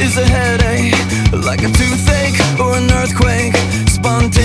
is a headache, like a toothache or an earthquake. Spontaneous.